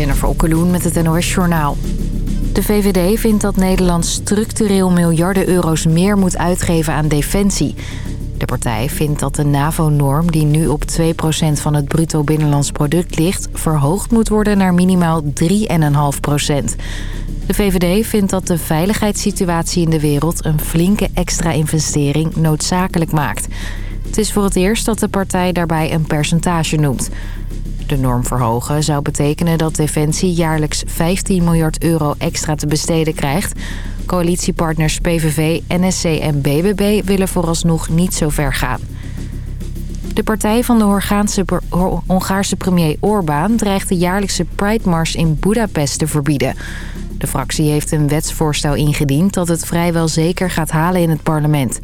Jennifer Okkeloen met het NOS Journaal. De VVD vindt dat Nederland structureel miljarden euro's meer moet uitgeven aan defensie. De partij vindt dat de NAVO-norm, die nu op 2% van het bruto binnenlands product ligt... verhoogd moet worden naar minimaal 3,5%. De VVD vindt dat de veiligheidssituatie in de wereld... een flinke extra investering noodzakelijk maakt. Het is voor het eerst dat de partij daarbij een percentage noemt... De norm verhogen zou betekenen dat Defensie jaarlijks 15 miljard euro extra te besteden krijgt. Coalitiepartners PVV, NSC en BBB willen vooralsnog niet zo ver gaan. De partij van de Hongaarse premier Orbán dreigt de jaarlijkse Pride-mars in Budapest te verbieden. De fractie heeft een wetsvoorstel ingediend dat het vrijwel zeker gaat halen in het parlement.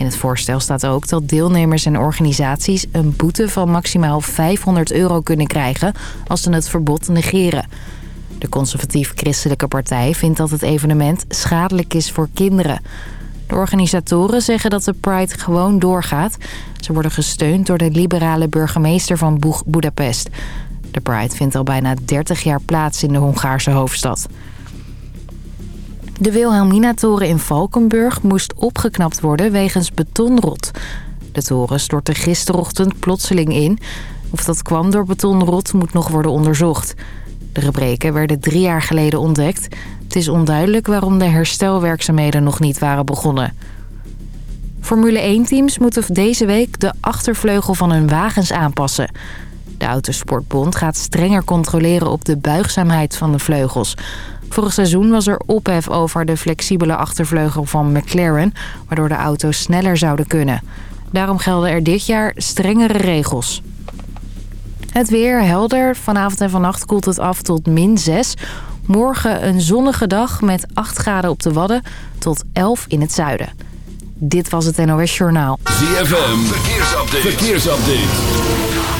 In het voorstel staat ook dat deelnemers en organisaties een boete van maximaal 500 euro kunnen krijgen als ze het verbod negeren. De conservatief-christelijke partij vindt dat het evenement schadelijk is voor kinderen. De organisatoren zeggen dat de Pride gewoon doorgaat. Ze worden gesteund door de liberale burgemeester van Budapest. De Pride vindt al bijna 30 jaar plaats in de Hongaarse hoofdstad. De Wilhelmina-toren in Valkenburg moest opgeknapt worden wegens betonrot. De toren stortte gisterochtend plotseling in. Of dat kwam door betonrot moet nog worden onderzocht. De gebreken werden drie jaar geleden ontdekt. Het is onduidelijk waarom de herstelwerkzaamheden nog niet waren begonnen. Formule 1-teams moeten deze week de achtervleugel van hun wagens aanpassen. De Autosportbond gaat strenger controleren op de buigzaamheid van de vleugels. Vorig seizoen was er ophef over de flexibele achtervleugel van McLaren... waardoor de auto's sneller zouden kunnen. Daarom gelden er dit jaar strengere regels. Het weer helder. Vanavond en vannacht koelt het af tot min 6. Morgen een zonnige dag met 8 graden op de Wadden tot 11 in het zuiden. Dit was het NOS Journaal. ZFM, verkeersupdate. verkeersupdate.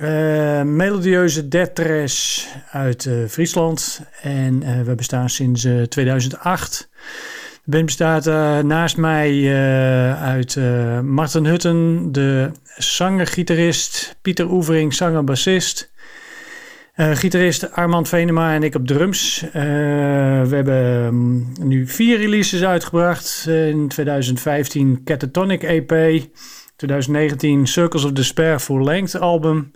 Uh, melodieuze death uit uh, Friesland en we bestaan sinds 2008. De band bestaat naast mij uit Martin Hutten, de zanger-gitarist, Pieter Oevering, zanger-bassist, gitarist Armand Venema en ik op drums. we hebben um, nu vier releases uitgebracht. in 2015 Catatonic EP, 2019 Circles of Despair full length album.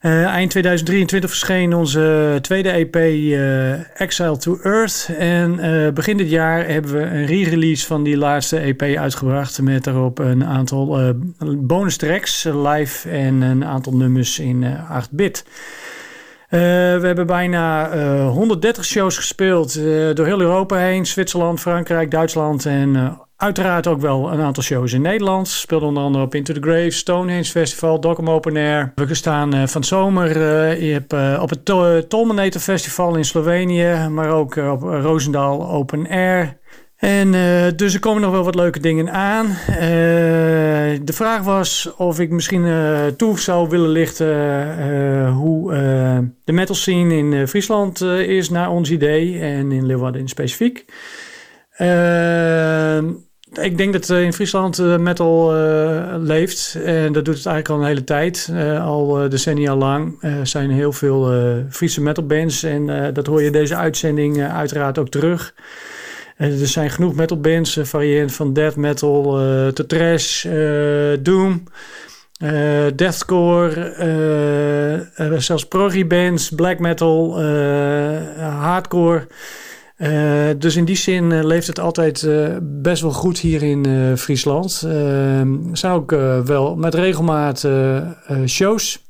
Uh, eind 2023 verscheen onze tweede EP uh, Exile to Earth. En uh, begin dit jaar hebben we een re-release van die laatste EP uitgebracht. Met daarop een aantal bonus tracks live en een aantal nummers in 8-bit. We hebben bijna 130 shows gespeeld door heel Europa heen. Zwitserland, Frankrijk, Duitsland en Uiteraard ook wel een aantal shows in Nederland. Speelde onder andere op Into the Grave, Stonehenge Festival, Dokkum Open Air. We staan uh, van zomer je hebt, op het to Tolmenator Festival in Slovenië, maar ook op Roosendaal Open Air. En dus er komen nog wel wat leuke dingen aan. de vraag was of ik misschien toe zou willen lichten hoe de metal scene in Friesland is naar ons idee en in Leeuwarden in specifiek. Ik denk dat in Friesland metal leeft. En dat doet het eigenlijk al een hele tijd. Al decennia lang. Zijn heel veel Friese metalbands. En dat hoor je deze uitzending uiteraard ook terug. Er zijn genoeg metalbands. variërend van death metal tot trash, doom... deathcore, zelfs proggy bands, black metal, hardcore... dus in die zin leeft het altijd best wel goed hier in Friesland. er zijn ook wel met regelmaat shows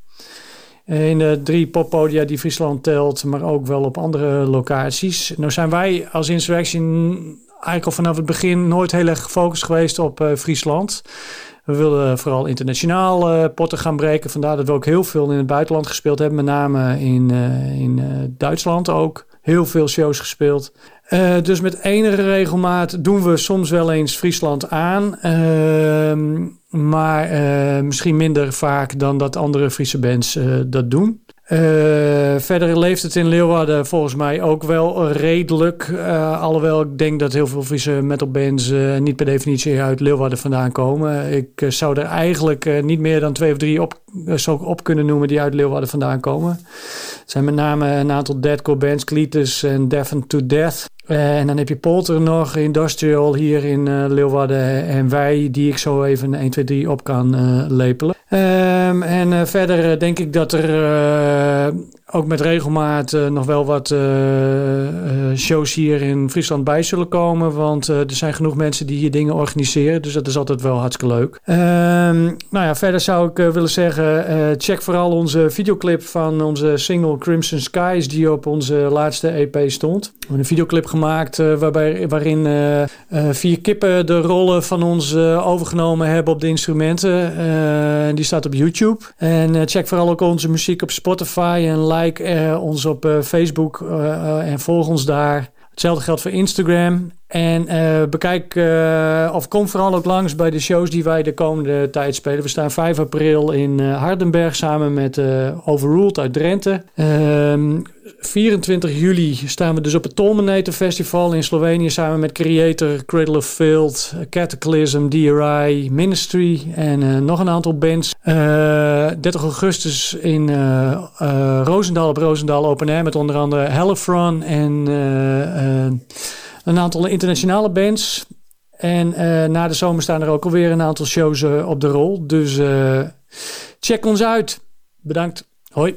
in de drie poppodia die Friesland telt, maar ook wel op andere locaties. Nou zijn wij als Insurrection eigenlijk al vanaf het begin nooit heel erg gefocust geweest op uh, Friesland. We wilden vooral internationaal uh, potten gaan breken. Vandaar dat we ook heel veel in het buitenland gespeeld hebben. Met name in, uh, in Duitsland ook. Heel veel shows gespeeld. dus met enige regelmaat doen we soms wel eens Friesland aan. Ehm, maar uh, misschien minder vaak dan dat andere Friese bands uh, dat doen. Uh, verder leeft het in Leeuwarden volgens mij ook wel redelijk. alhoewel ik denk dat heel veel Friese metalbands niet per definitie uit Leeuwarden vandaan komen. Ik zou er eigenlijk niet meer dan twee of drie op, op kunnen noemen die uit Leeuwarden vandaan komen. Het zijn met name een aantal deadcore bands, Cletus en Deafened to Death. Eh, en dan heb je Polter nog, Industrial hier in uh, Leeuwarden. En wij, die ik zo even 1, 2, 3 op kan uh, lepelen. Um, en verder denk ik dat er ook met regelmaat uh, nog wel wat uh, shows hier in Friesland bij zullen komen. Want er zijn genoeg mensen die hier dingen organiseren. Dus dat is altijd wel hartstikke leuk. Um, nou ja, verder zou ik willen zeggen: check vooral onze videoclip van onze single Crimson Skies, die op onze laatste EP stond. We hebben een videoclip gemaakt waarbij, waarin vier kippen de rollen van ons overgenomen hebben op de instrumenten. die staat op YouTube. En check vooral ook onze muziek op Spotify en like like uh, ons op uh, Facebook uh, en volg ons daar. Hetzelfde geldt voor Instagram. En bekijk of kom vooral ook langs bij de shows die wij de komende tijd spelen. We staan 5 april in Hardenberg samen met Overruled uit Drenthe. Ehm, 24 juli staan we dus op het Tolmenator Festival in Slovenië samen met Creator, Cradle of Field, Cataclysm, DRI, Ministry en uh, nog een aantal bands. Uh, eh, 30 augustus in uh, Roosendaal op Roosendaal Open Air met onder andere Hellefron en een aantal internationale bands. En na de zomer staan er ook alweer een aantal shows op de rol. Dus check ons uit. Bedankt. Hoi.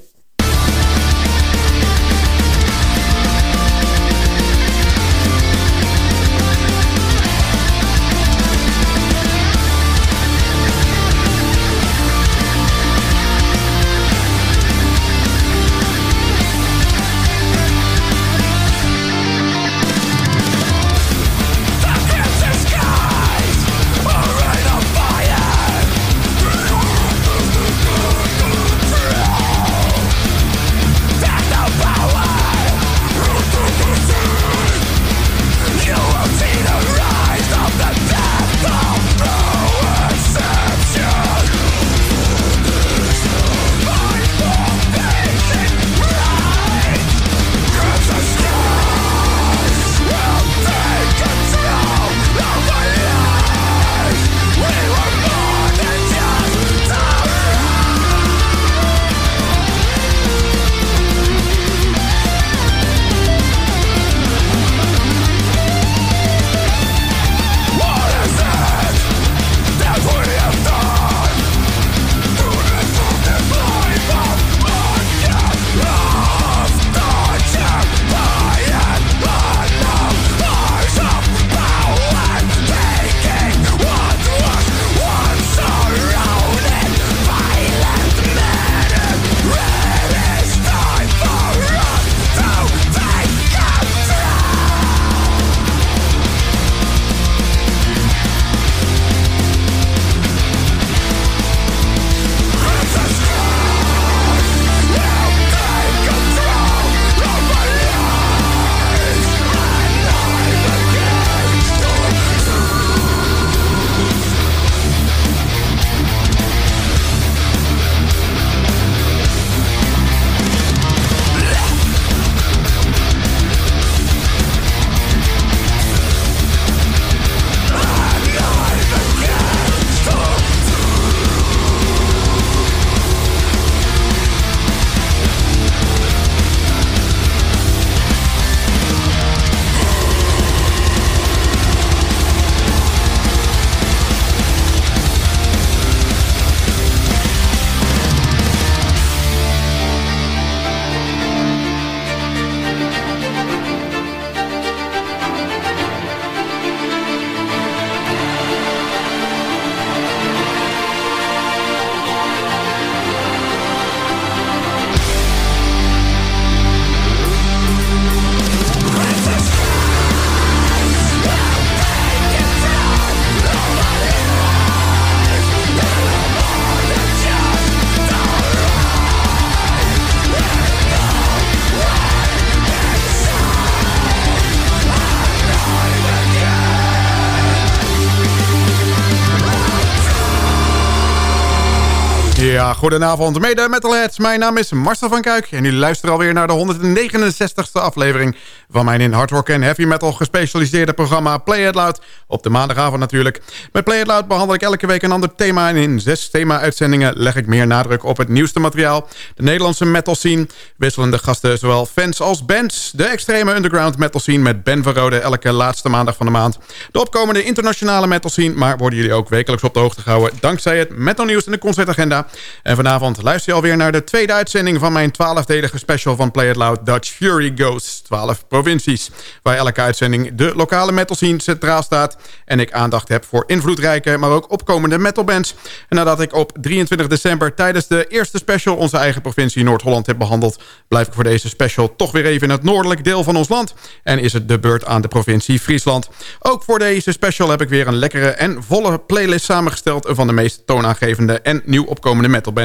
Goedenavond mede metalheads. Mijn naam is Marcel van Kuik en jullie luisteren alweer naar de 169ste aflevering van mijn in hard rock en heavy metal gespecialiseerde programma Play It Loud. Op de maandagavond natuurlijk. Met Play It Loud behandel ik elke week een ander thema en in zes thema-uitzendingen leg ik meer nadruk op het nieuwste materiaal, de Nederlandse metal scene, wisselende gasten zowel fans als bands, de extreme underground metal scene met Ben van Rode elke laatste maandag van de maand, de opkomende internationale metal scene, maar worden jullie ook wekelijks op de hoogte gehouden dankzij het metal nieuws en de concertagenda. En vanavond luister je alweer naar de tweede uitzending van mijn twaalfdelige special van Play It Loud Dutch Fury Ghosts. 12 provincies. Waar elke uitzending de lokale metal scene centraal staat. En ik aandacht heb voor invloedrijke, maar ook opkomende metalbands. En nadat ik op 23 december tijdens de eerste special onze eigen provincie Noord-Holland heb behandeld... blijf ik voor deze special toch weer even in het noordelijk deel van ons land. En is het de beurt aan de provincie Friesland. Ook voor deze special heb ik weer een lekkere en volle playlist samengesteld... van de meest toonaangevende en nieuw opkomende metalbands.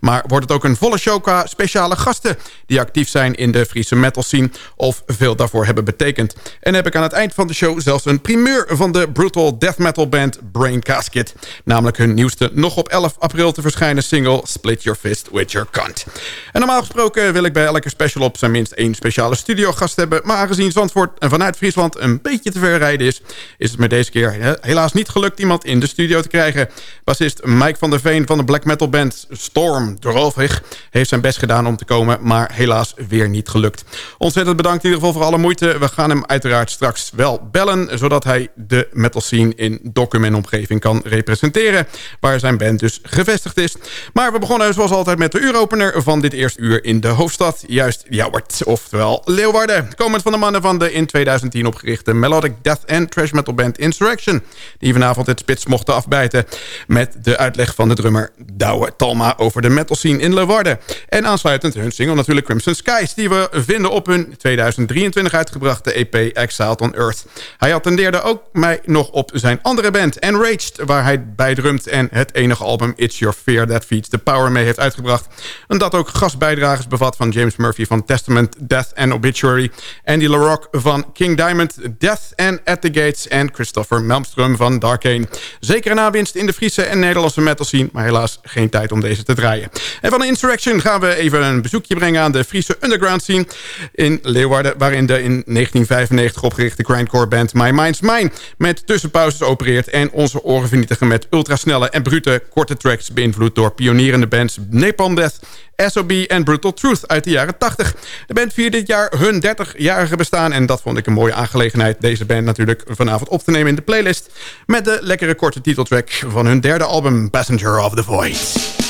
Maar wordt het ook een volle show qua speciale gasten... die actief zijn in de Friese metal scene... of veel daarvoor hebben betekend. En heb ik aan het eind van de show zelfs een primeur... van de brutal death metal band Brain Casket. Namelijk hun nieuwste nog op 11 april te verschijnen single... Split Your Fist With Your Cunt. En normaal gesproken wil ik bij elke special op zijn minst één speciale studiogast hebben... maar aangezien Zandvoort en vanuit Friesland een beetje te ver rijden is... is het me deze keer helaas niet gelukt iemand in de studio te krijgen. Bassist Mike van der Veen van de black metal band Storm Drovig... heeft zijn best gedaan om te komen, maar helaas weer niet gelukt. Ontzettend bedankt in ieder geval voor alle moeite. We gaan hem uiteraard straks wel bellen... zodat hij de metal scene in Dokkum en omgeving kan representeren... waar zijn band dus gevestigd is. Maar we begonnen zoals altijd met de uuropener van dit eerste uur in de hoofdstad. Juist Jouwert, oftewel Leeuwarden. Komend van de mannen van de in 2010 opgerichte melodic death and trash metal band Insurrection... die vanavond het spits mochten afbijten met de uitleg van de drummer Douwe Talma... over de metal scene in Leeuwarden. En aansluitend hun single natuurlijk Crimson Skies... die we vinden op hun 2023 uitgebrachte EP Exiled on Earth. Hij attendeerde ook mij nog op zijn andere band Enraged... waar hij bij drumt en het enige album It's Your Fear That Feeds the Power mee heeft uitgebracht. En dat ook gastbijdragers bevat van James Murphy van Testament, Death and Obituary... Andy LaRock van King Diamond, Death and At The Gates... en Christopher Melmström van Darkane. Zeker een aanwinst in de Friese en Nederlandse metal scene... maar helaas geen tijd om deze te draaien. En van de Insurrection gaan we even een bezoekje brengen... aan de Friese underground scene in Leeuwarden... waarin de in 1995 opgerichte grindcore band My Mind's Mine... met tussenpauzes opereert en onze oren vernietigen... met ultrasnelle en brute korte tracks... beïnvloed door pionierende bands Napalm Death... SOB en Brutal Truth uit de jaren 80. De band viert dit jaar hun 30-jarige bestaan... en dat vond ik een mooie aangelegenheid... deze band natuurlijk vanavond op te nemen in de playlist... met de lekkere korte titeltrack van hun derde album... Passenger of the Void.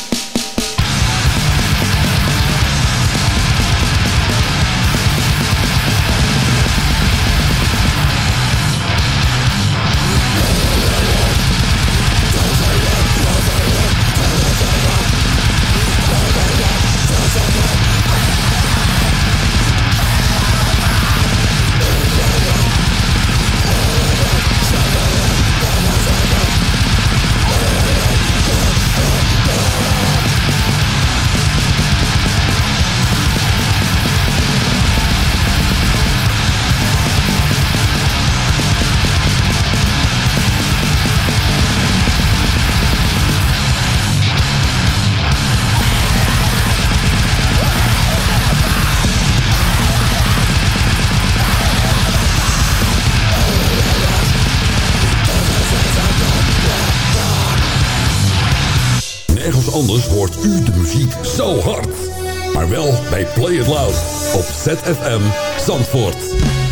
Zo hard. Maar wel bij Play It Loud op ZFM Zandvoort.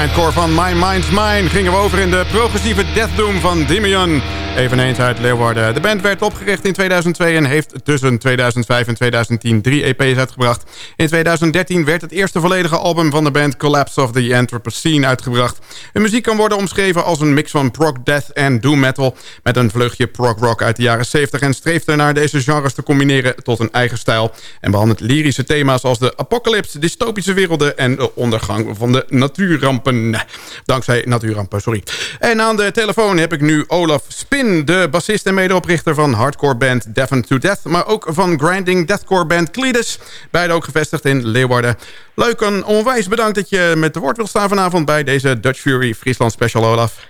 Grindcore van My Mind's Mine... gingen we over in de progressieve Death Doom van Dimion. Eveneens uit Leeuwarden. De band werd opgericht in 2002 en heeft tussen 2005 en 2010 drie EP's uitgebracht. In 2013 werd het eerste volledige album van de band Collapse of the Anthropocene uitgebracht. De muziek kan worden omschreven als een mix van prog death en doom metal... met een vleugje prog rock uit de jaren 70 en streeft ernaar deze genres te combineren tot een eigen stijl... en behandelt lyrische thema's als de apocalypse, dystopische werelden en de ondergang van de natuurrampen. Dankzij natuurrampen, sorry. En aan de telefoon heb ik nu Olaf Spin, de bassist en medeoprichter van hardcore band Devon to Death... maar ook van grinding deathcore band Cletus, beide ook gevestigd in Leeuwarden. Leuk en onwijs bedankt dat je met de woord wil staan vanavond bij deze Dutch Fury Friesland Special, Olaf.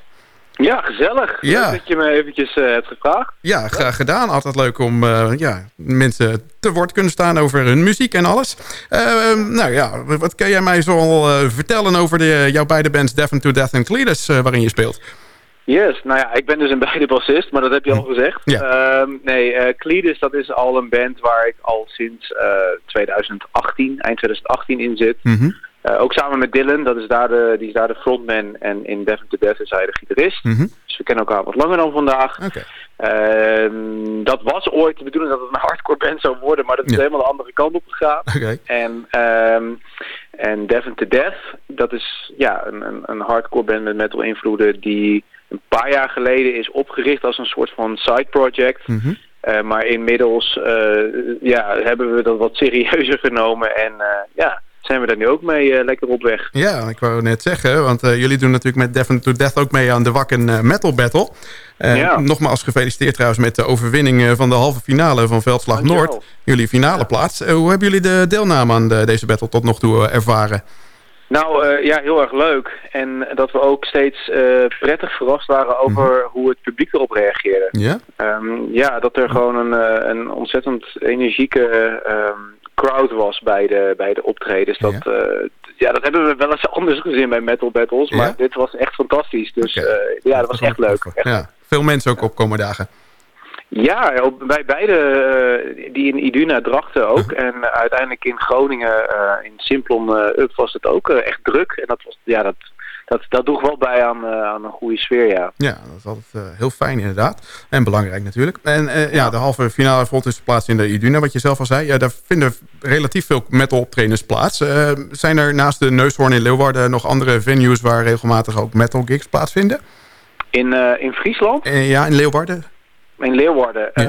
Ja, gezellig. Ja. Dat je me eventjes uh, hebt gevraagd. Ja, graag gedaan. Altijd leuk om uh, ja, mensen te woord kunnen staan over hun muziek en alles. Uh, nou ja, wat kan jij mij zo vertellen over de, jouw beide bands Devon to Death en Cletus waarin je speelt? Yes, nou ja, ik ben dus een beide bassist, maar dat heb je al gezegd. Ja. Ehm, nee, uh, Cletus, dat is al een band waar ik al sinds 2018, eind 2018 in zit. Mm uh, ook samen met Dylan, dat is daar de, die is daar de frontman. En in Devon to Death is hij de gitarist. Mm -hmm. Dus we kennen elkaar wat langer dan vandaag. Okay. Uh, dat was ooit de bedoeling dat het een hardcore band zou worden. Maar dat is helemaal de andere kant op gegaan. Okay. En, um, en Devon to Death, dat is ja, een, een, een hardcore band met metal invloeden. Die een paar jaar geleden is opgericht als een soort van side project. Mm -hmm. uh, maar inmiddels uh, ja, hebben we dat wat serieuzer genomen. En ja zijn we daar nu ook mee uh, lekker op weg. Ja, ik wou net zeggen, want uh, jullie doen natuurlijk met Devon to Death ook mee aan de Wakken uh, Metal Battle. Ja. Nogmaals gefeliciteerd trouwens met de overwinning van de halve finale van Veldslag Noord. Jullie finale ja. plaats. hoe hebben jullie de deelname aan de, deze battle tot nog toe ervaren? Nou ja, heel erg leuk. En dat we ook steeds prettig verrast waren over mm -hmm. hoe het publiek erop reageerde. Ja? Um, ja, dat er gewoon een, een ontzettend energieke... Um, crowd was bij de, bij de optredens. Dat, ja. Uh, ja, dat hebben we wel eens anders gezien bij Metal Battles. Maar dit was echt fantastisch. Dus okay. uh, ja, dat was echt leuk. Echt. Ja. Veel mensen ook opkomen dagen. Ja, op, bij beide, uh, die in Iduna drachten ook. En uiteindelijk in Groningen, in Simplon Up was het ook echt druk. En dat was, ja, dat, dat, dat droeg wel bij aan, uh, aan een goede sfeer, ja. Ja, dat is altijd uh, heel fijn inderdaad. En belangrijk natuurlijk. En uh, ja, de halve finale vond dus plaats in de Iduna, wat je zelf al zei. Ja, daar vinden relatief veel metal optredens plaats. zijn er naast de Neushoorn in Leeuwarden nog andere venues... waar regelmatig ook metal gigs plaatsvinden? In, in Friesland? ja, in Leeuwarden. In Leeuwarden? Ja.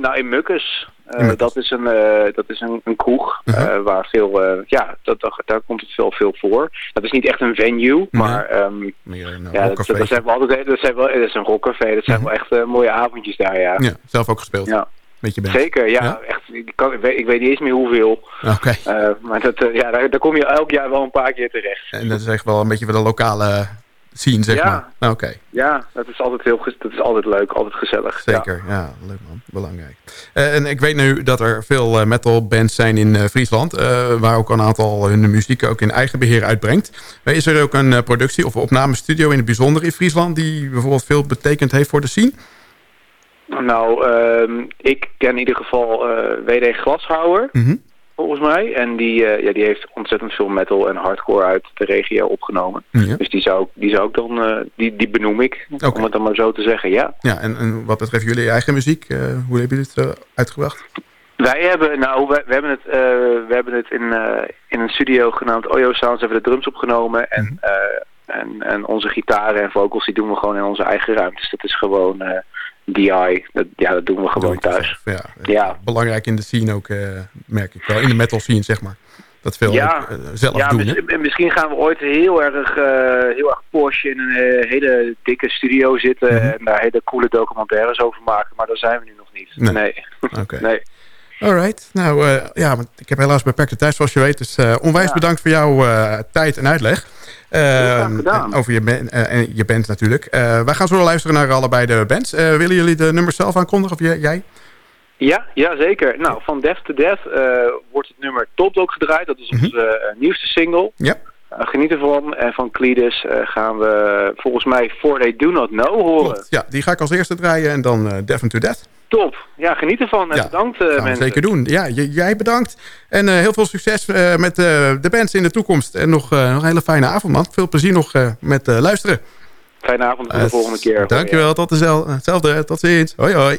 nou, in Mukkes. Uh, dat is een, uh, dat is een, een kroeg uh -huh. waar veel, ja, dat, dat, daar komt het veel, veel voor. Dat is niet echt een venue, maar um, ja, dat, dat, zijn wel altijd, dat, zijn wel, dat is een rockcafé, dat zijn -huh. wel echt mooie avondjes daar, ja. ja. Zelf ook gespeeld? Ja. Met je band. Zeker, ja, ja? echt. Ik, kan, ik, weet, ik weet niet eens meer hoeveel. Oké. Okay. maar dat, ja, daar, daar kom je elk jaar wel een paar keer terecht. En dat is echt wel een beetje voor de lokale zien, zeg ja. maar. Nou, oké. Okay. Ja, dat is altijd heel dat is altijd leuk, altijd gezellig. Zeker, ja, ja leuk man, belangrijk. Uh, en ik weet nu dat er veel uh, metal bands zijn in uh, Friesland, waar ook een aantal hun muziek ook in eigen beheer uitbrengt. Is er ook een productie of opnamestudio in het bijzonder in Friesland die bijvoorbeeld veel betekend heeft voor de scene? Nou, um, ik ken in ieder geval WD Glashouwer. Mm -hmm volgens mij. En die, uh, ja, die heeft ontzettend veel metal en hardcore uit de regio opgenomen. Ja. Dus die zou, die zou ik dan, uh, die, die benoem ik, okay. om het dan maar zo te zeggen, ja. Ja, en, en wat betreft jullie eigen muziek, uh, hoe hebben jullie het uitgebracht? Wij hebben, nou, we, we hebben het, we hebben het in, in een studio genaamd Oyo Sounds, hebben de drums opgenomen. En, mm -hmm. en, en onze gitaren en vocals, die doen we gewoon in onze eigen ruimtes. Dat is gewoon DI, dat, ja, dat doen we gewoon thuis. Ja, ja. Belangrijk in de scene ook, uh, merk ik wel. In de metal scene, zeg maar. Dat veel ja, ook, uh, zelf ja, doen. Mis, misschien gaan we ooit heel erg, uh, heel erg posh in een hele dikke studio zitten... Mm -hmm. en daar hele coole documentaires over maken. Maar daar zijn we nu nog niet. Nee. nee. Okay. nee. Alright. Nou, uh, ja, ik heb helaas beperkte tijd zoals je weet. Dus uh, onwijs ja. bedankt voor jouw uh, tijd en uitleg. over je, ben, en je band natuurlijk. wij gaan zo luisteren naar allebei de bands. willen jullie de nummers zelf aankondigen of jij? Ja, ja, zeker. Nou, van Death to Death wordt het nummer Top Dog gedraaid. Dat is onze mm -hmm. nieuwste single. Ja. geniet ervan. En van Cletus gaan we volgens mij For They Do Not Know horen. Klopt. Ja, die ga ik als eerste draaien en dan Devon to Death. Top. Ja, geniet ervan. En bedankt uh, mensen. Zeker doen. Ja, jij bedankt. En heel veel succes met de bands in de toekomst. En nog, nog een hele fijne avond, man. Veel plezier nog met luisteren. Fijne avond. Tot de volgende keer. Dankjewel. Tot dezelfde. Tot ziens. Hoi, hoi.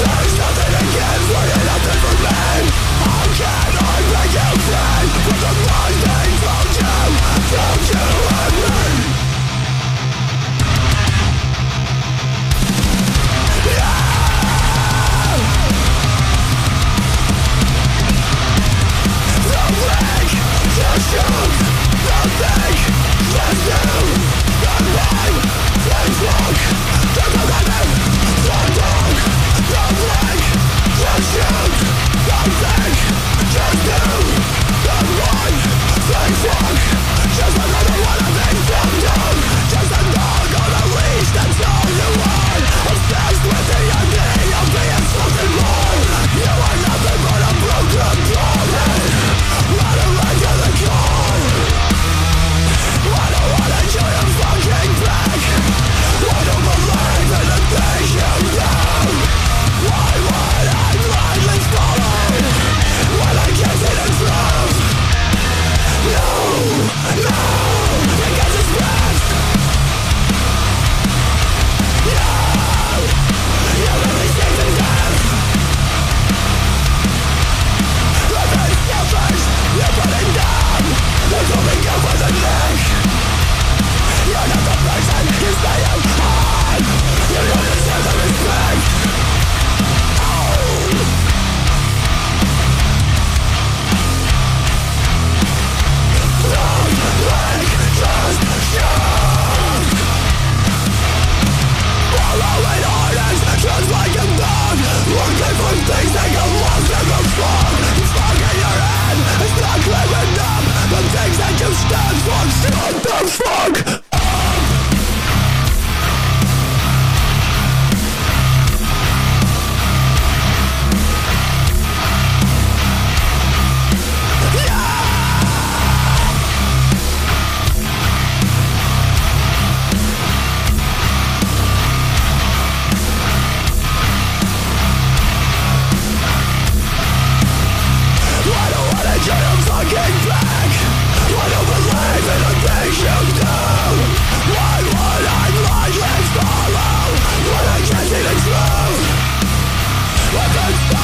Stop.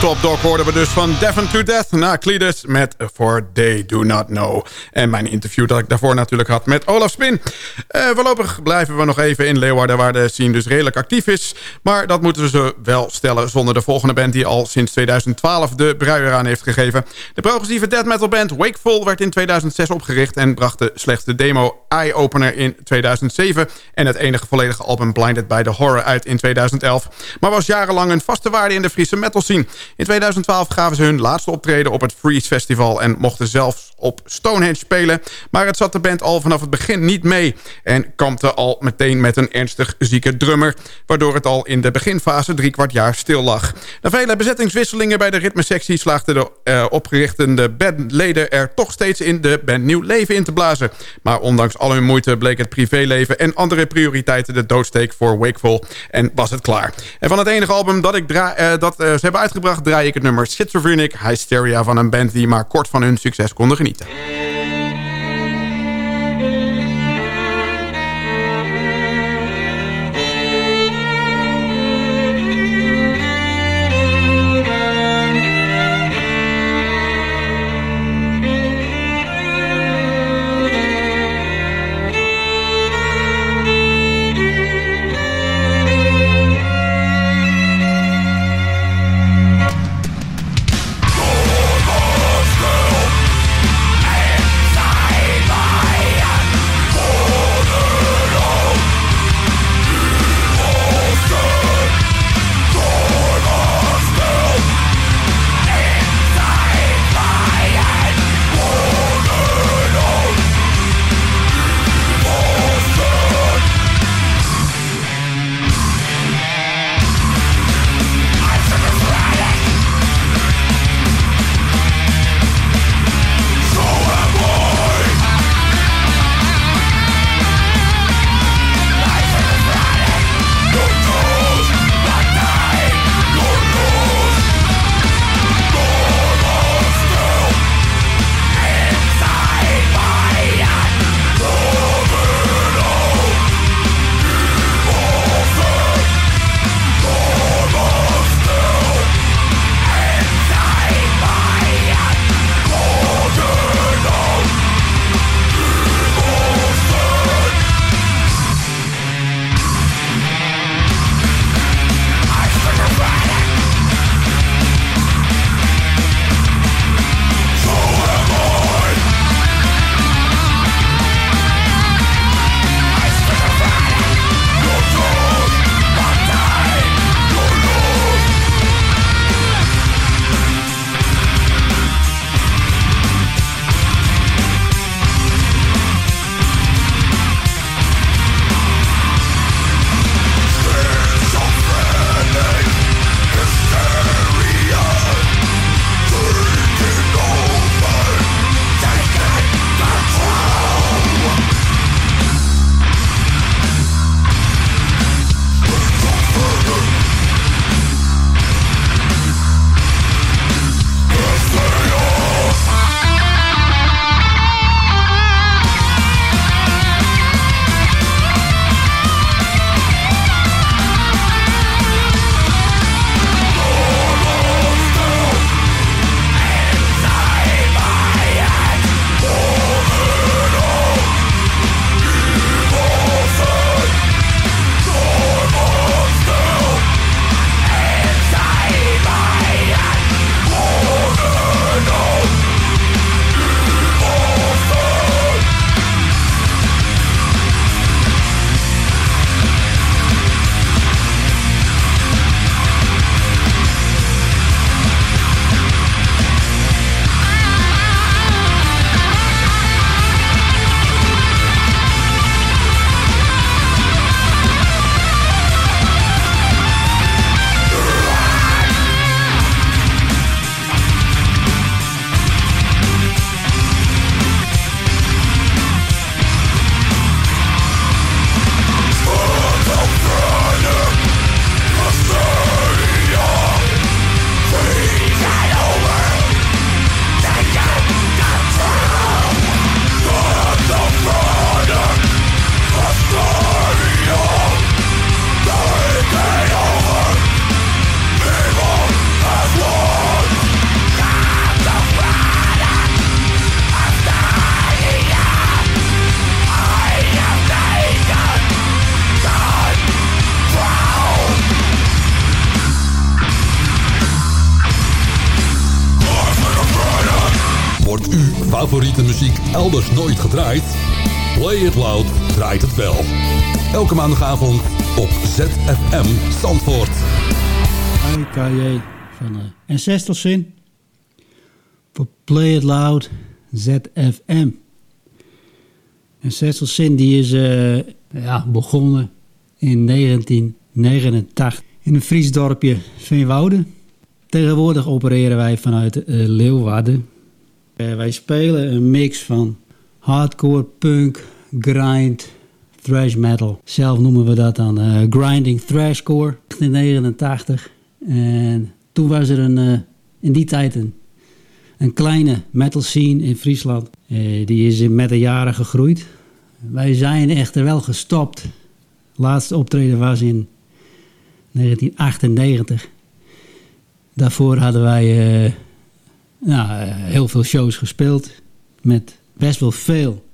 Top Dog hoorden we dus van Devon to Death naar Cletus met For They Do Not Know. En mijn interview dat ik daarvoor natuurlijk had met Olaf Spin. Uh, voorlopig blijven we nog even in Leeuwarden waar de scene dus redelijk actief is. Maar dat moeten we ze wel stellen zonder de volgende band die al sinds 2012 de bruier aan heeft gegeven. De progressieve death metal band Wakeful werd in 2006 opgericht en bracht de slechts de demo Eye Opener in 2007 en het enige volledige album Blinded by the Horror uit in 2011. Maar was jarenlang een vaste waarde in de Friese metal scene. In 2012 gaven ze hun laatste optreden op het Freeze Festival... en mochten zelfs op Stonehenge spelen. Maar het zat de band al vanaf het begin niet mee... en kampte al meteen met een ernstig zieke drummer... waardoor het al in de beginfase drie kwart jaar stil lag. Na vele bezettingswisselingen bij de ritmesectie... slaagden de uh, opgerichtende bandleden er toch steeds in de band nieuw leven in te blazen. Maar ondanks al hun moeite bleek het privéleven... en andere prioriteiten de doodsteek voor Wakeful en was het klaar. En van het enige album dat, ik draai, uh, dat uh, ze hebben uitgebracht draai ik het nummer Schizophrenic Hysteria van een band die maar kort van hun succes konden genieten. Elke maandagavond op ZFM Zandvoort. AKJ van uh, Ancestral Sin. Voor Play It Loud ZFM. Ancestral Sin die is uh, ja, begonnen in 1989 in een Fries dorpje Veenwouden. Tegenwoordig opereren wij vanuit uh, Leeuwarden. Wij spelen een mix van hardcore, punk, grind, thrash metal. Zelf noemen we dat dan uh, grinding thrashcore. In 89. En toen was er een, in die tijd een, kleine metal scene in Friesland. die is met de jaren gegroeid. Wij zijn echter wel gestopt. laatste optreden was in 1998. Daarvoor hadden wij nou, heel veel shows gespeeld. Met best wel veel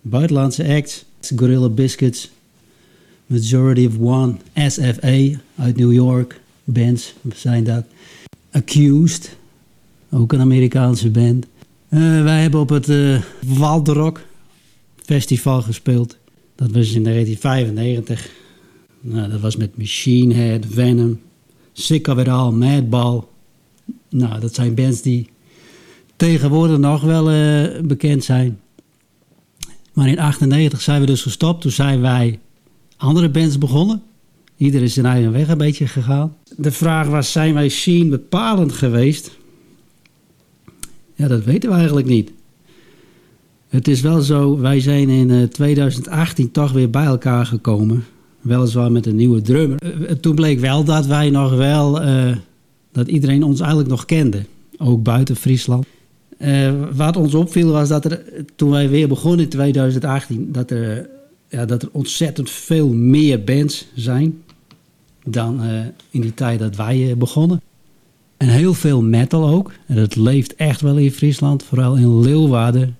buitenlandse acts. Gorilla Biscuits, Majority of One, SFA uit New York. Bands zijn dat. Accused, ook een Amerikaanse band. Uh, wij hebben op het uh, Waldrock Festival gespeeld. Dat was in 1995. Nou, dat was met Machine Head, Venom, Sick of It All, Madball. Nou, dat zijn bands die tegenwoordig nog wel uh, bekend zijn. Maar in 98 zijn we dus gestopt. Toen zijn wij andere bands begonnen. Ieder is zijn eigen weg een beetje gegaan. De vraag was, zijn wij scene bepalend geweest? Ja, dat weten we eigenlijk niet. Het is wel zo, wij zijn in 2018 toch weer bij elkaar gekomen. Weliswaar met een nieuwe drummer. Uh, toen bleek wel dat wij nog wel, dat iedereen ons eigenlijk nog kende. Ook buiten Friesland. Uh, wat ons opviel was dat er, toen wij weer begonnen in 2018, dat er, ja, dat er ontzettend veel meer bands zijn dan in die tijd dat wij begonnen. En heel veel metal ook. En dat leeft echt wel in Friesland. Vooral in Leeuwarden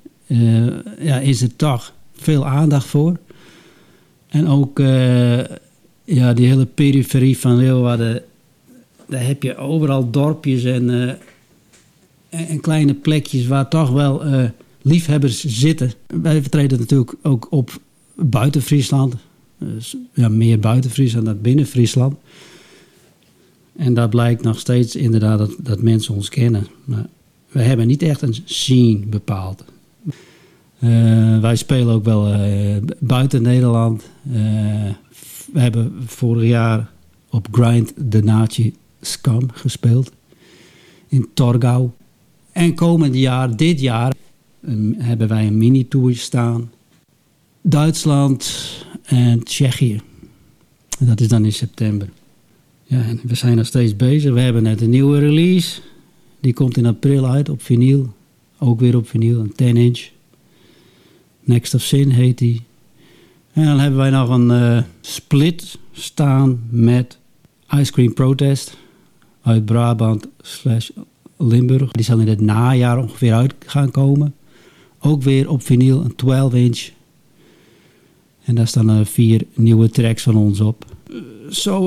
ja, is er toch veel aandacht voor. En ook ja, die hele periferie van Leeuwarden, daar heb je overal dorpjes en, en, kleine plekjes waar toch wel uh, liefhebbers zitten. Wij vertreden natuurlijk ook op buiten Friesland. Dus, ja, meer buiten Friesland dan binnen Friesland. En daar blijkt nog steeds inderdaad dat, dat mensen ons kennen. Maar we hebben niet echt een scene bepaald. Uh, wij spelen ook wel buiten Nederland. We hebben vorig jaar op Grind de Nazi Scam gespeeld. In Torgau. En komend jaar, dit jaar, hebben wij een mini-tour staan. Duitsland en Tsjechië. Dat is dan in september. Ja, en we zijn nog steeds bezig. We hebben net een nieuwe release. Die komt in april uit op vinyl. Ook weer op vinyl, een 10 inch. Next of Sin heet die. En dan hebben wij nog een uh, split staan met Ice Cream Protest uit Brabant slash Limburg. Die zal in het najaar ongeveer uit gaan komen. Ook weer op vinyl, een 12 inch. En daar staan uh, vier nieuwe tracks van ons op. Zo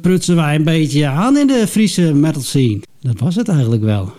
prutsen wij een beetje aan in de Friese metal scene. Dat was het eigenlijk wel.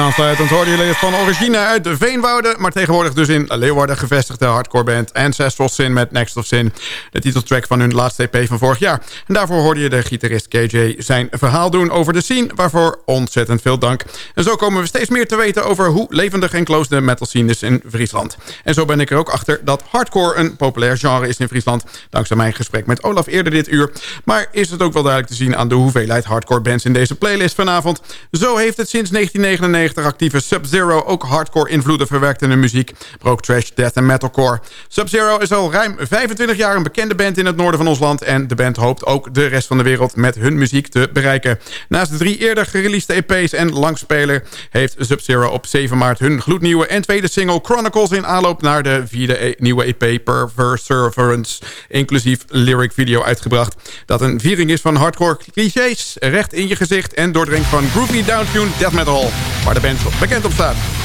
Aansluitend hoorden jullie van origine uit de Veenwouden... maar tegenwoordig dus in Leeuwarden gevestigde hardcore band Ancestral Sin met Next of Sin. De titeltrack van hun laatste EP van vorig jaar. En daarvoor hoorde je de gitarist KJ zijn verhaal doen over de scene... waarvoor ontzettend veel dank. En zo komen we steeds meer te weten over hoe levendig en close de metal scene is in Friesland. En zo ben ik er ook achter dat hardcore een populair genre is in Friesland... dankzij mijn gesprek met Olaf eerder dit uur. Maar is het ook wel duidelijk te zien aan de hoeveelheid hardcore bands in deze playlist vanavond. Zo heeft het sinds 1999 actieve Sub-Zero ook hardcore invloeden verwerkt in hun muziek. Broke trash, death en metalcore. Sub-Zero is al ruim 25 jaar een bekende band in het noorden van ons land... en de band hoopt ook de rest van de wereld met hun muziek te bereiken. Naast de drie eerder gereleased EP's en langspeler... heeft Sub-Zero op 7 maart hun gloednieuwe en tweede single Chronicles... in aanloop naar de vierde e- nieuwe EP Perseverance... inclusief lyric video uitgebracht. Dat een viering is van hardcore clichés, recht in je gezicht... en doordrenkt van groovy downtune death metal... waar de band bekend op staat.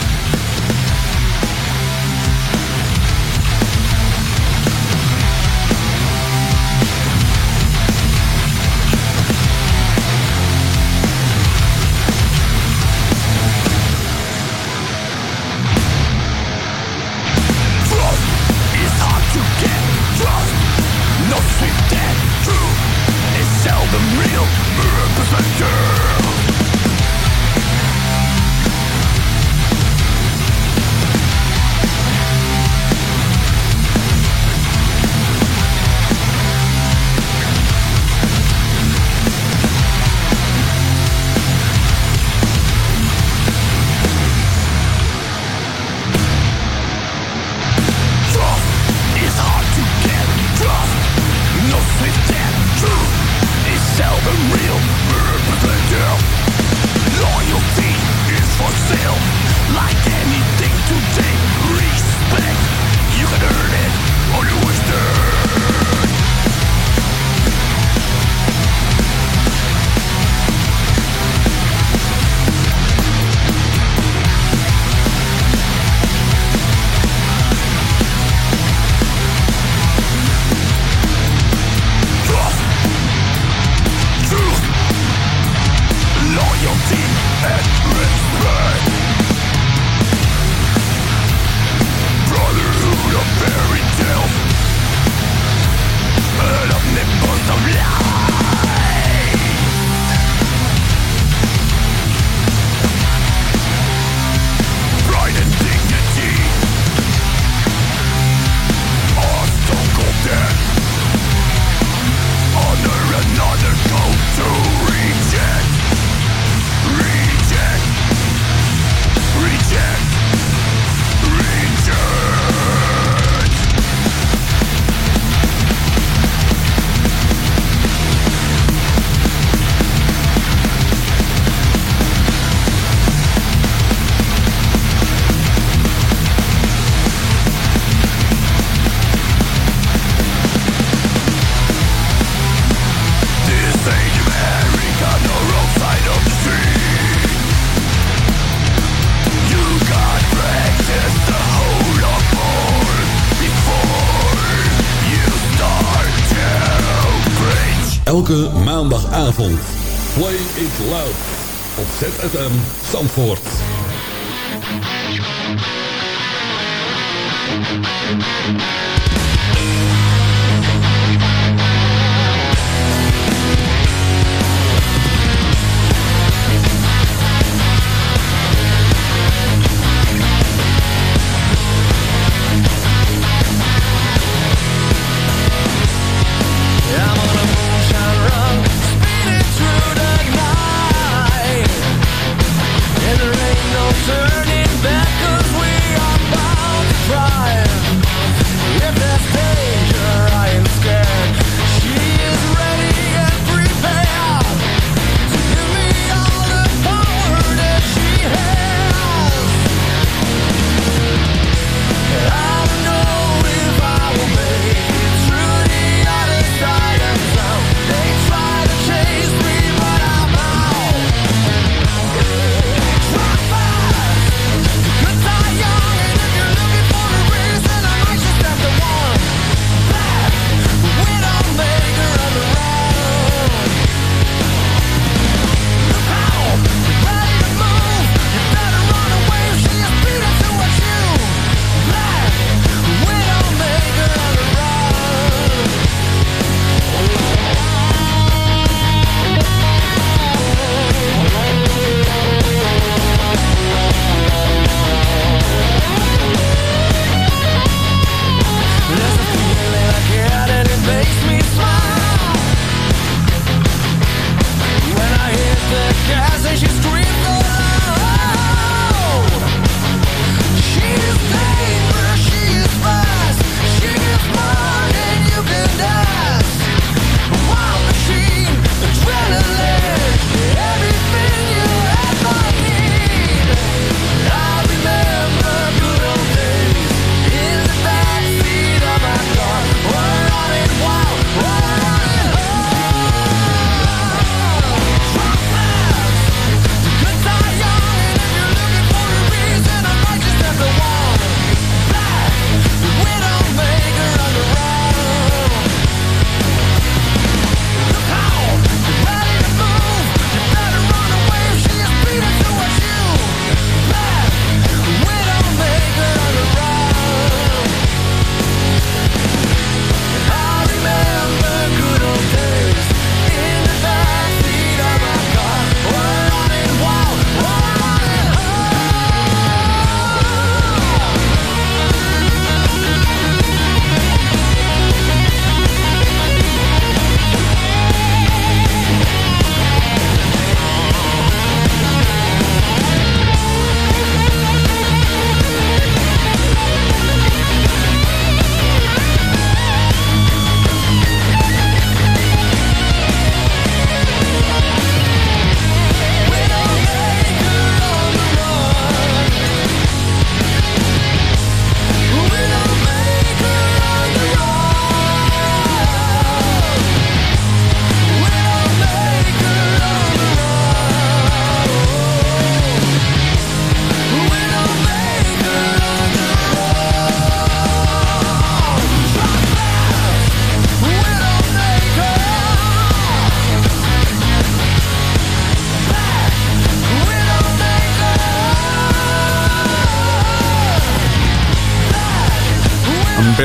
ZFM Zandvoort.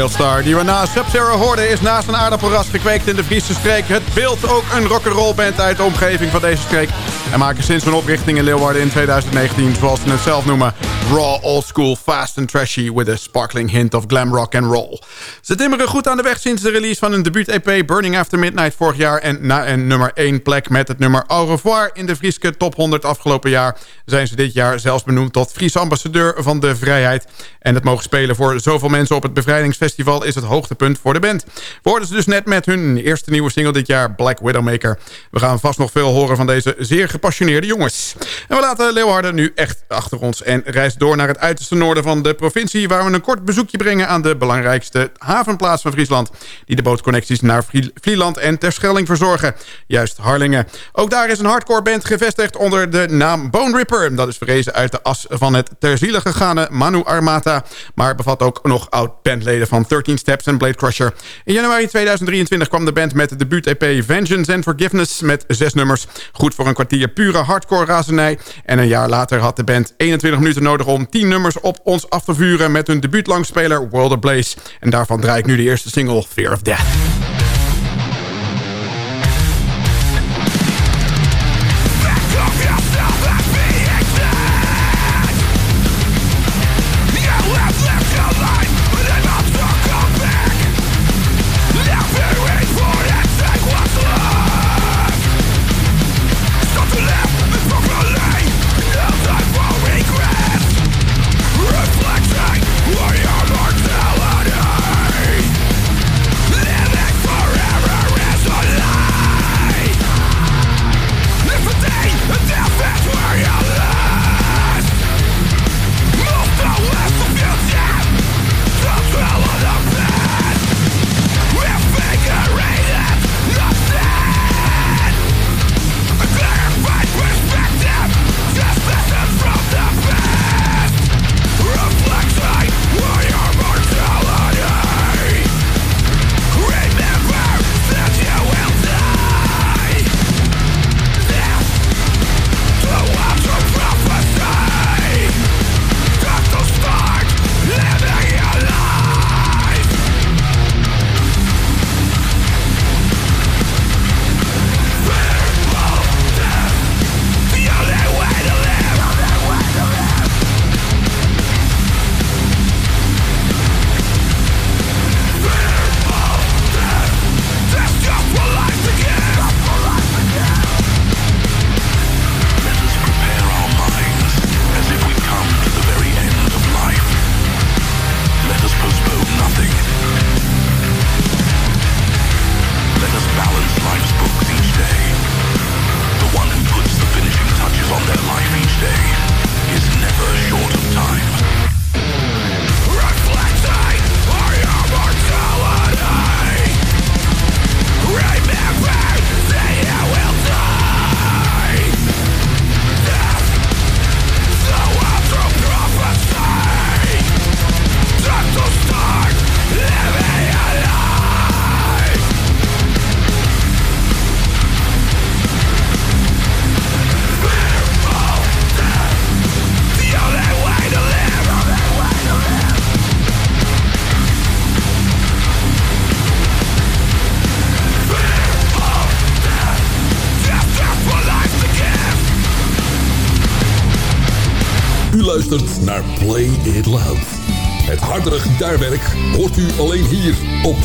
Die we na Sub-Zero hoorden... is naast een aardappelras gekweekt in de Friese streek. Het beeld ook een rock'n'roll band uit de omgeving van deze streek. En maken sinds hun oprichting in Leeuwarden in 2019... zoals ze het zelf noemen... raw, old school, fast and trashy... with a sparkling hint of glam rock and roll. Ze timmeren goed aan de weg sinds de release van hun debuut-EP... Burning After Midnight vorig jaar... en na een nummer 1 plek met het nummer Au revoir... in de Frieske Top 100 afgelopen jaar... zijn ze dit jaar zelfs benoemd tot Friese ambassadeur van de vrijheid. En het mogen spelen voor zoveel mensen op het Bevrijdingsfestival... is het hoogtepunt voor de band. Worden ze dus net met hun eerste nieuwe single dit jaar... Black Widowmaker. We gaan vast nog veel horen van deze zeer gepassioneerde jongens. En we laten Leeuwarden nu echt achter ons... en reizen door naar het uiterste noorden van de provincie... waar we een kort bezoekje brengen aan de belangrijkste havenplaats van Friesland... die de bootconnecties naar Vlieland en Terschelling verzorgen. Juist Harlingen. Ook daar is een hardcore band gevestigd onder de naam Bone Ripper. Dat is verrezen uit de as van het ter ziele Manu Armata... maar bevat ook nog oud-bandleden van 13 Steps en Blade Crusher. In januari 2023 kwam de band met de debuut-EP Vengeance and Forgiveness... met zes nummers, goed voor een kwartier pure hardcore razernij. En een jaar later had de band 21 minuten nodig om 10 nummers op ons af te vuren... met hun debuutlangsspeler World of Blaze. En daarvan draai ik nu de eerste single Fear of Death.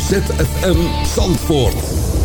ZFM Zandvoort.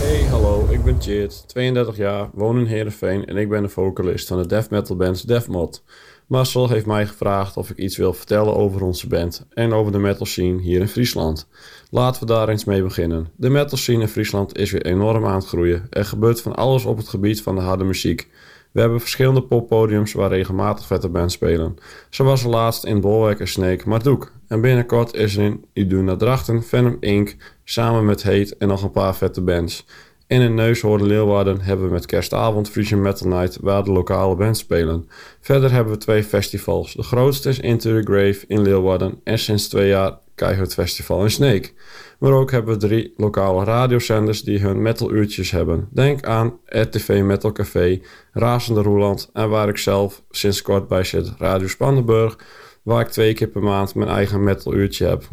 Hey, hallo, ik ben Chit, 32 jaar, woon in Heerenveen en ik ben de vocalist van de death metal band Deathmod. Marcel heeft mij gevraagd of ik iets wil vertellen over onze band en over de metal scene hier in Friesland. Laten we daar eens mee beginnen. De metal scene in Friesland is weer enorm aan het groeien. Er gebeurt van alles op het gebied van de harde muziek. We hebben verschillende poppodiums waar regelmatig vette bands spelen. Zoals laatst in Bolwerk en Snake Marduk. En binnenkort is er in Iduna Drachten Venom Inc. samen met Heet en nog een paar vette bands. En in Neushoorn Leeuwarden hebben we met kerstavond Frisian Metal Night waar de lokale bands spelen. Verder hebben we twee festivals. De grootste is Into the Grave in Leeuwarden en sinds twee jaar Keihard Festival in Sneek. Maar ook hebben we drie lokale radiozenders die hun metaluurtjes hebben. Denk aan RTV Metal Café, Razende Roeland en waar ik zelf sinds kort bij zit, Radio Spannenburg. waar ik twee keer per maand mijn eigen metal uurtje heb.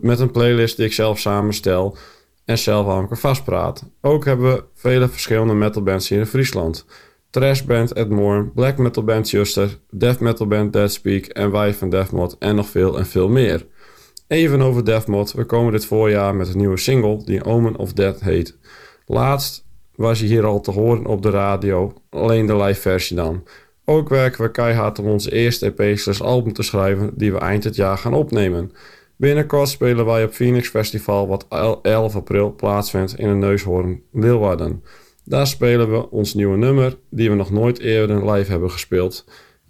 met een playlist die ik zelf samenstel en zelf aan elkaar vastpraat. Ook hebben we vele verschillende metalbands hier in Friesland. Trash band Ed Moore, black metal band Juster, death metal band Dead Speak en wij van Deathmod en nog veel en veel meer. Even over Deathmod, we komen dit voorjaar met een nieuwe single die Omen of Death heet. Laatst was je hier al te horen op de radio, alleen de live versie dan. Ook werken we keihard om onze eerste EP album te schrijven die we eind het jaar gaan opnemen. Binnenkort spelen wij op Phoenix Festival wat 11 april plaatsvindt in een Neushoorn, Leeuwarden. Daar spelen we ons nieuwe nummer die we nog nooit eerder live hebben gespeeld.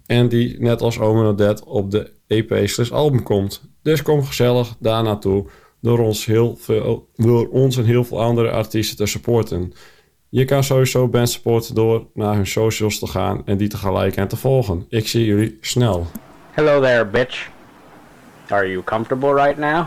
En die net als Omen Dead op de EP album komt. Dus kom gezellig daar naartoe door ons, heel veel, door ons en heel veel andere artiesten te supporten. Je kan sowieso band supporten door naar hun socials te gaan en die tegelijk en te volgen. Ik zie jullie snel. Hello there, bitch. Are you comfortable right now?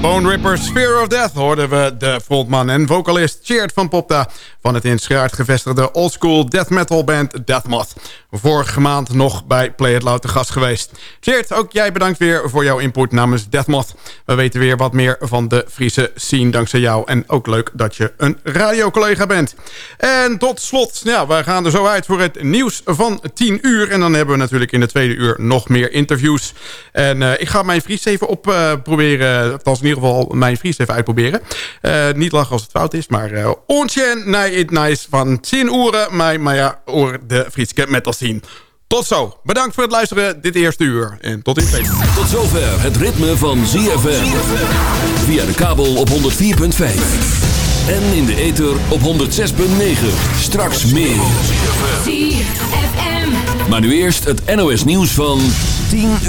Bone Rippers, Fear of Death hoorden we de frontman en vocalist Cheert van Popta... van het in Schaart gevestigde oldschool death metal band Deathmoth. Vorige maand nog bij Play It Loud te gast geweest. Cheert, ook jij bedankt weer voor jouw input namens Deathmoth. We weten weer wat meer van de Friese scene dankzij jou. En ook leuk dat je een radiocollega bent. En tot slot, ja, we gaan er zo uit voor het nieuws van 10 uur. En dan hebben we natuurlijk in de tweede uur nog meer interviews. En uh, ik ga mijn Fries even op uh, proberen... in ieder geval mijn Fries even uitproberen. Uh, niet lachen als het fout is, maar... Uh, Ontjen, nee, it nice van 10 uren. Maar, maar ja, oor de Frieske metal zien. Tot zo. Bedankt voor het luisteren dit eerste uur. En tot in twee. Tot zover het ritme van ZFM. Via de kabel op 104.5. En in de ether op 106.9. Straks meer. Maar nu eerst het NOS nieuws van 10 uur.